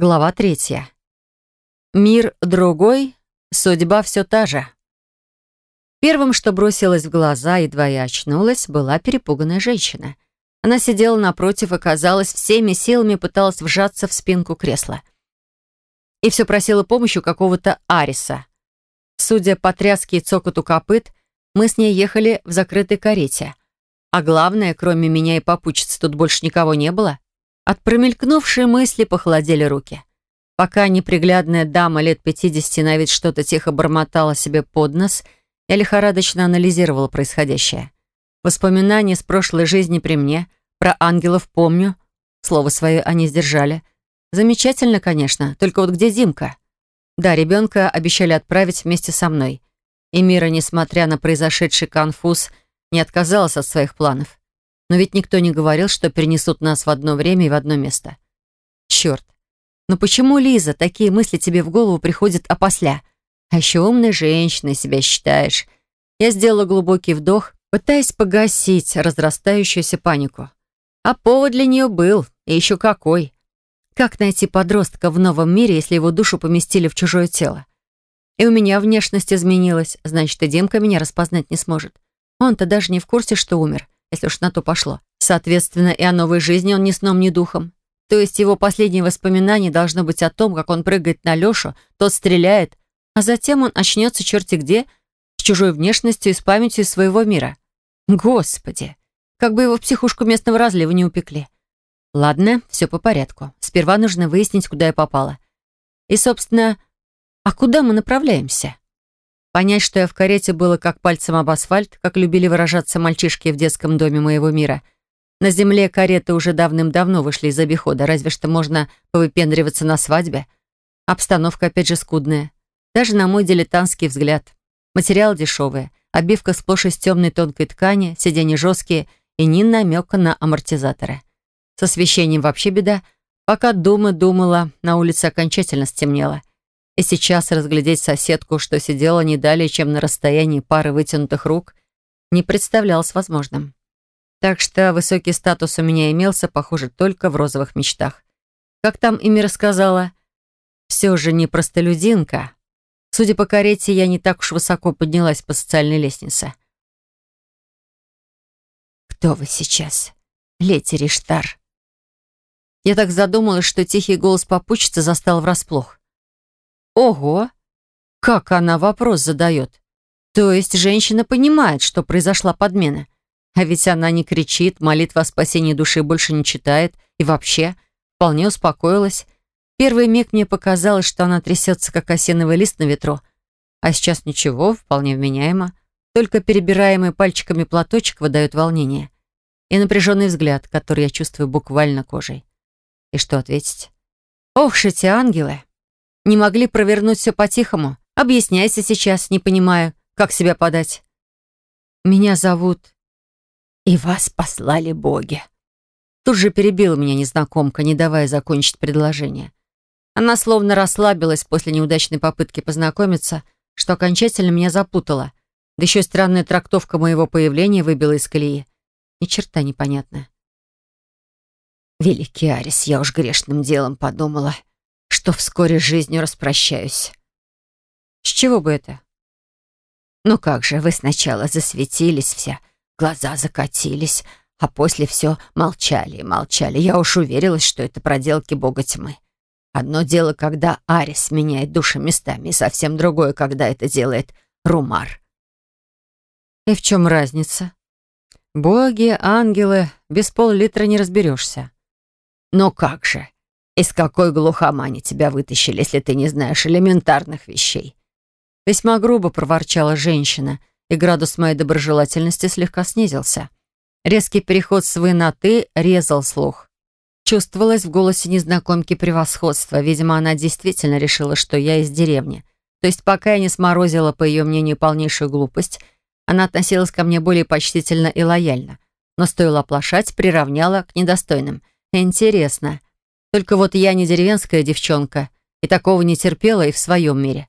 Глава третья. Мир другой, судьба все та же. Первым, что бросилось в глаза, едва я очнулась, была перепуганная женщина. Она сидела напротив и, казалось, всеми силами пыталась вжаться в спинку кресла. И все просила помощи у какого-то Ариса. Судя по тряске и цокоту копыт, мы с ней ехали в закрытой карете. А главное, кроме меня и попутчицы, тут больше никого не было. От промелькнувшей мысли похолодели руки. Пока неприглядная дама лет пятидесяти на вид что-то тихо бормотала себе под нос, я лихорадочно анализировала происходящее. Воспоминания с прошлой жизни при мне, про ангелов помню. Слово свое они сдержали. Замечательно, конечно, только вот где Димка? Да, ребенка обещали отправить вместе со мной. И Мира, несмотря на произошедший конфуз, не отказалась от своих планов. Но ведь никто не говорил, что перенесут нас в одно время и в одно место. Черт. Но почему, Лиза, такие мысли тебе в голову приходят опосля? А еще умной женщиной себя считаешь. Я сделала глубокий вдох, пытаясь погасить разрастающуюся панику. А повод для нее был, и еще какой. Как найти подростка в новом мире, если его душу поместили в чужое тело? И у меня внешность изменилась, значит, и Димка меня распознать не сможет. Он-то даже не в курсе, что умер если уж на то пошло. Соответственно, и о новой жизни он ни сном, ни духом. То есть его последние воспоминания должно быть о том, как он прыгает на Лешу, тот стреляет, а затем он очнется черти где, с чужой внешностью и с памятью своего мира. Господи! Как бы его в психушку местного разлива не упекли. Ладно, все по порядку. Сперва нужно выяснить, куда я попала. И, собственно, а куда мы направляемся? Понять, что я в карете, было как пальцем об асфальт, как любили выражаться мальчишки в детском доме моего мира. На земле кареты уже давным-давно вышли из обихода, разве что можно повыпендриваться на свадьбе. Обстановка опять же скудная. Даже на мой дилетантский взгляд. Материал дешевый, обивка сплошь из темной тонкой ткани, сиденья жесткие и ни намека на амортизаторы. С освещением вообще беда. Пока дома думала, на улице окончательно стемнело и сейчас разглядеть соседку, что сидела не далее, чем на расстоянии пары вытянутых рук, не представлялось возможным. Так что высокий статус у меня имелся, похоже, только в розовых мечтах. Как там ими рассказала, все же не простолюдинка. Судя по карете, я не так уж высоко поднялась по социальной лестнице. «Кто вы сейчас, леди Риштар?» Я так задумалась, что тихий голос попутчицы застал врасплох. Ого! Как она вопрос задает. То есть женщина понимает, что произошла подмена. А ведь она не кричит, молитва о спасении души больше не читает и вообще вполне успокоилась. Первый миг мне показалось, что она трясется, как осиновый лист на ветру. А сейчас ничего, вполне вменяемо. Только перебираемый пальчиками платочек выдает волнение. И напряженный взгляд, который я чувствую буквально кожей. И что ответить? Ох, эти ангелы! Не могли провернуть все по-тихому? Объясняйся сейчас, не понимаю, как себя подать. Меня зовут... И вас послали боги. Тут же перебила меня незнакомка, не давая закончить предложение. Она словно расслабилась после неудачной попытки познакомиться, что окончательно меня запутала. Да еще странная трактовка моего появления выбила из колеи. Ни черта непонятно. «Великий Арис, я уж грешным делом подумала что вскоре с жизнью распрощаюсь. С чего бы это? Ну как же, вы сначала засветились все, глаза закатились, а после все молчали и молчали. Я уж уверилась, что это проделки бога тьмы. Одно дело, когда Арис меняет души местами, совсем другое, когда это делает Румар. И в чем разница? Боги, ангелы, без пол-литра не разберешься. Но как же? Из какой глухомани тебя вытащили, если ты не знаешь элементарных вещей?» Весьма грубо проворчала женщина, и градус моей доброжелательности слегка снизился. Резкий переход с «вы» на «ты» резал слух. Чувствовалось в голосе незнакомки превосходство. Видимо, она действительно решила, что я из деревни. То есть пока я не сморозила, по ее мнению, полнейшую глупость, она относилась ко мне более почтительно и лояльно. Но стоило оплошать, приравняла к недостойным. Интересно, только вот я не деревенская девчонка, и такого не терпела и в своем мире.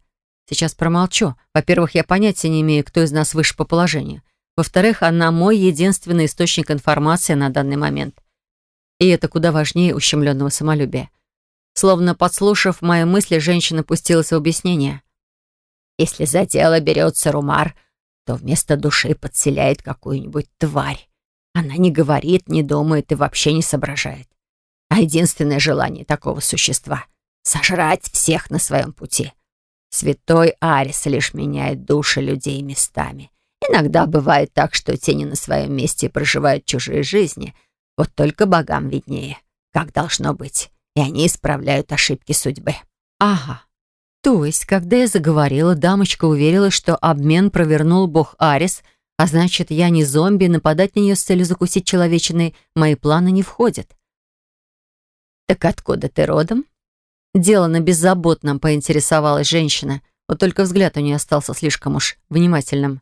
Сейчас промолчу. Во-первых, я понятия не имею, кто из нас выше по положению. Во-вторых, она мой единственный источник информации на данный момент. И это куда важнее ущемленного самолюбия. Словно подслушав мои мысли, женщина пустилась в объяснение. «Если за дело берется Румар, то вместо души подселяет какую-нибудь тварь. Она не говорит, не думает и вообще не соображает. Единственное желание такого существа — сожрать всех на своем пути. Святой Арис лишь меняет души людей местами. Иногда бывает так, что тени на своем месте проживают чужие жизни. Вот только богам виднее, как должно быть и они исправляют ошибки судьбы. Ага. То есть, когда я заговорила, дамочка уверила, что обмен провернул бог Арис, а значит, я не зомби, нападать на нее с целью закусить человечиной мои планы не входят. «Так откуда ты родом?» Делано беззаботно поинтересовалась женщина, вот только взгляд у нее остался слишком уж внимательным.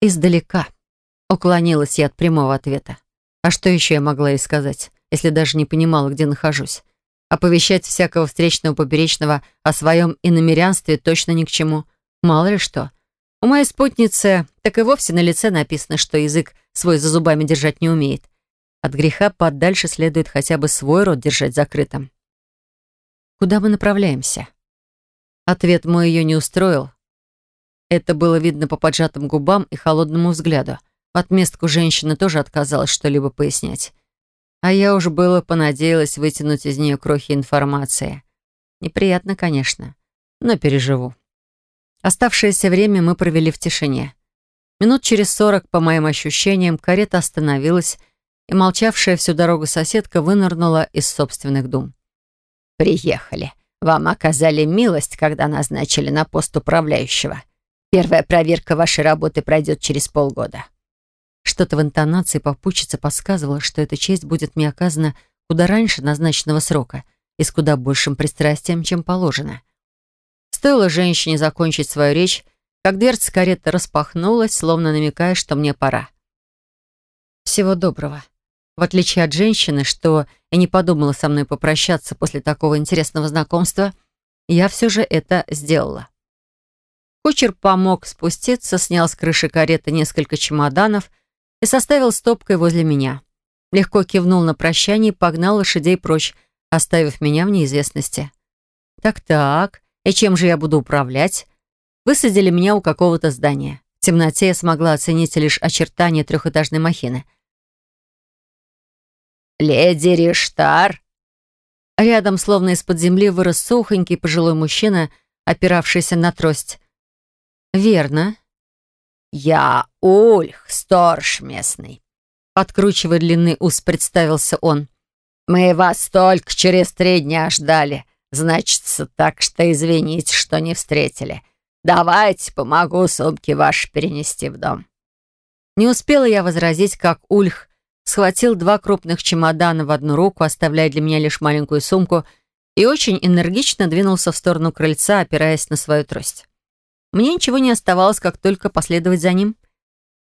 «Издалека», — уклонилась я от прямого ответа. А что еще я могла ей сказать, если даже не понимала, где нахожусь? Оповещать всякого встречного поперечного о своем иномерянстве точно ни к чему. Мало ли что. У моей спутницы так и вовсе на лице написано, что язык свой за зубами держать не умеет. От греха подальше следует хотя бы свой рот держать закрытым. Куда мы направляемся? Ответ мой ее не устроил. Это было видно по поджатым губам и холодному взгляду. В отместку женщина тоже отказалась что-либо пояснять. А я уж было понадеялась вытянуть из нее крохи информации. Неприятно, конечно, но переживу. Оставшееся время мы провели в тишине. Минут через сорок, по моим ощущениям, карета остановилась, и молчавшая всю дорогу соседка вынырнула из собственных дум. «Приехали. Вам оказали милость, когда назначили на пост управляющего. Первая проверка вашей работы пройдет через полгода». Что-то в интонации попутчицы подсказывало, что эта честь будет мне оказана куда раньше назначенного срока и с куда большим пристрастием, чем положено. Стоило женщине закончить свою речь, как дверца кареты распахнулась, словно намекая, что мне пора. Всего доброго. В отличие от женщины, что и не подумала со мной попрощаться после такого интересного знакомства, я все же это сделала. Кучер помог спуститься, снял с крыши кареты несколько чемоданов и составил стопкой возле меня. Легко кивнул на прощание и погнал лошадей прочь, оставив меня в неизвестности. Так-так, и чем же я буду управлять? Высадили меня у какого-то здания. В темноте я смогла оценить лишь очертания трехэтажной махины. «Леди Риштар!» Рядом, словно из-под земли, вырос сухонький пожилой мужчина, опиравшийся на трость. «Верно. «Я Ульх, сторож местный», — подкручивая длинный ус, представился он. «Мы вас только через три дня ждали, значится, так что извините, что не встретили. Давайте помогу сумки ваши перенести в дом». Не успела я возразить, как Ульх схватил два крупных чемодана в одну руку, оставляя для меня лишь маленькую сумку, и очень энергично двинулся в сторону крыльца, опираясь на свою трость. Мне ничего не оставалось, как только последовать за ним.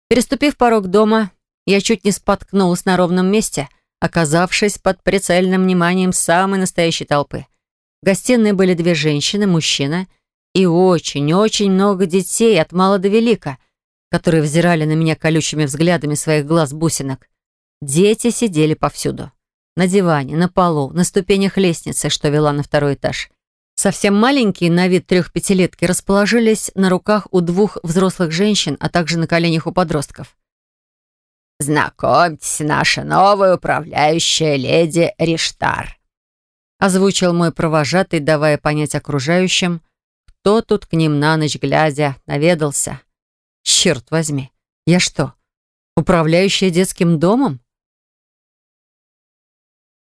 Переступив порог дома, я чуть не споткнулась на ровном месте, оказавшись под прицельным вниманием самой настоящей толпы. В гостиной были две женщины, мужчина и очень-очень много детей от мала до велика, которые взирали на меня колючими взглядами своих глаз-бусинок. Дети сидели повсюду. На диване, на полу, на ступенях лестницы, что вела на второй этаж. Совсем маленькие, на вид трех-пятилетки, расположились на руках у двух взрослых женщин, а также на коленях у подростков. «Знакомьтесь, наша новая управляющая леди Риштар», озвучил мой провожатый, давая понять окружающим, кто тут к ним на ночь глядя наведался. Черт возьми, я что, управляющая детским домом?